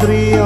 Three.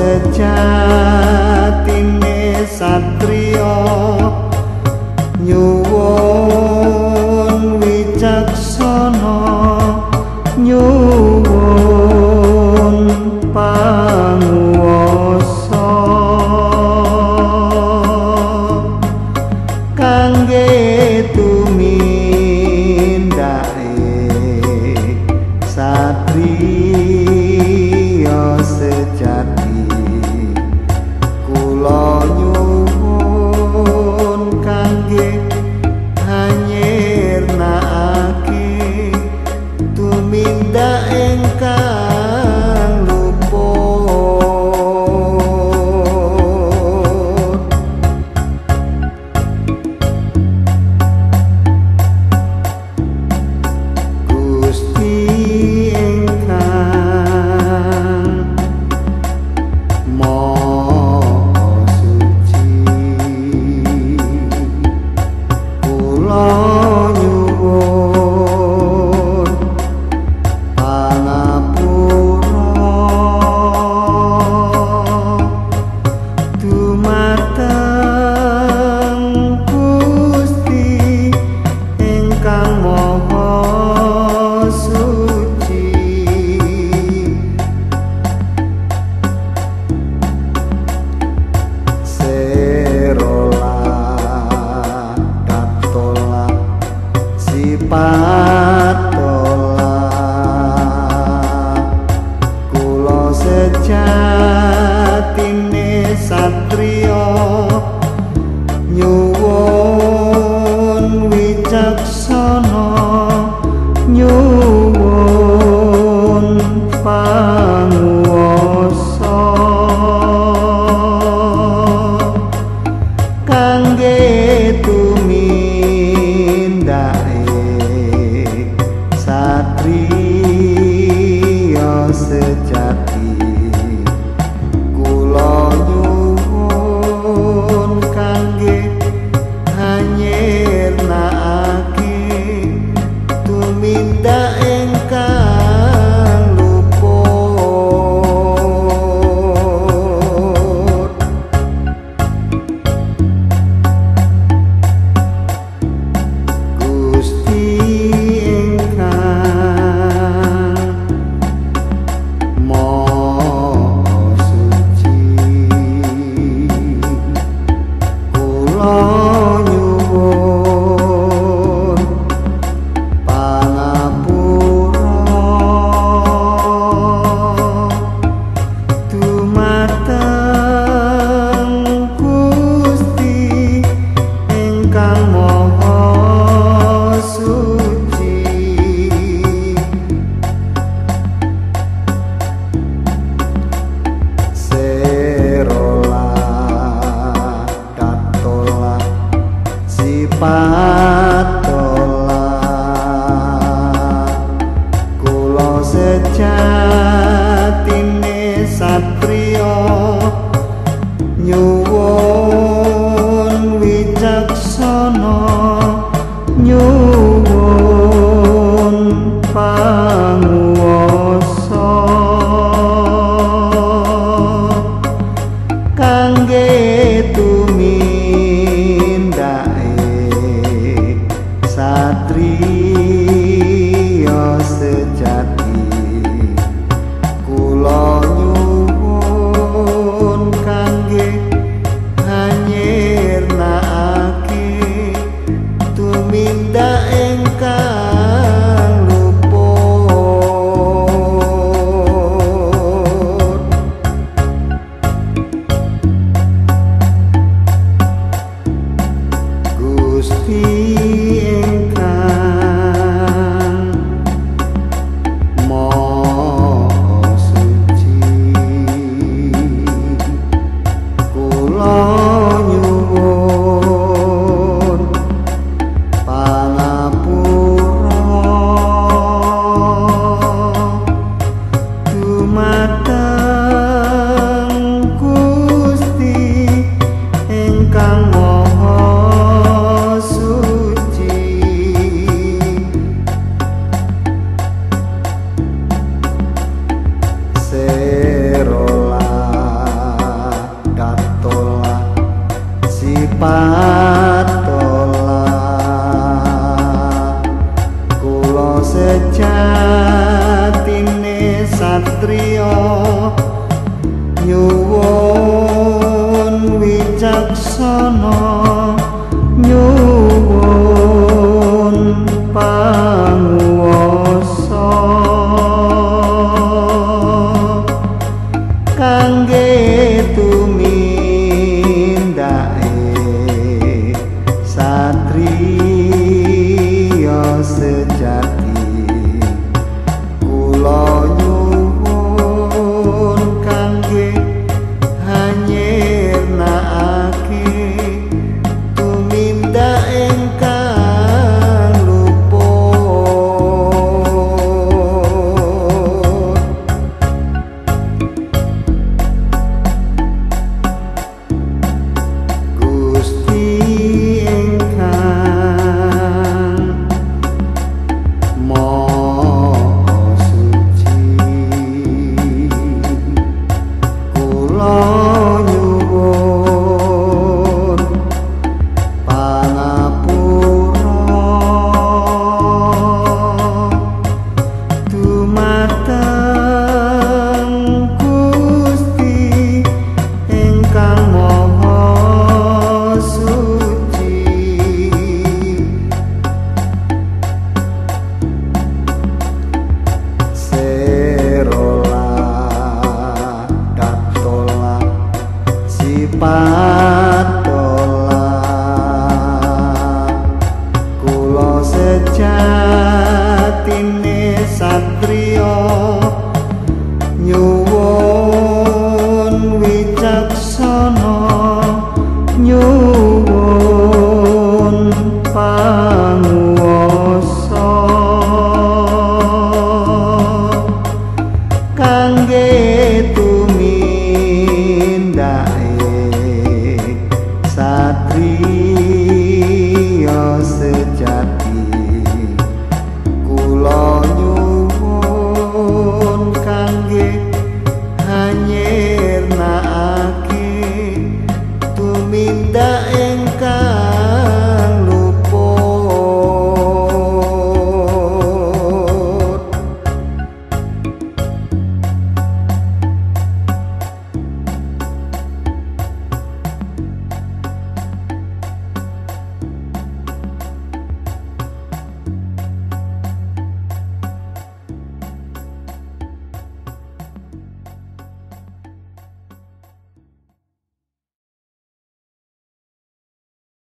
sejatine satriya. Satrio sejati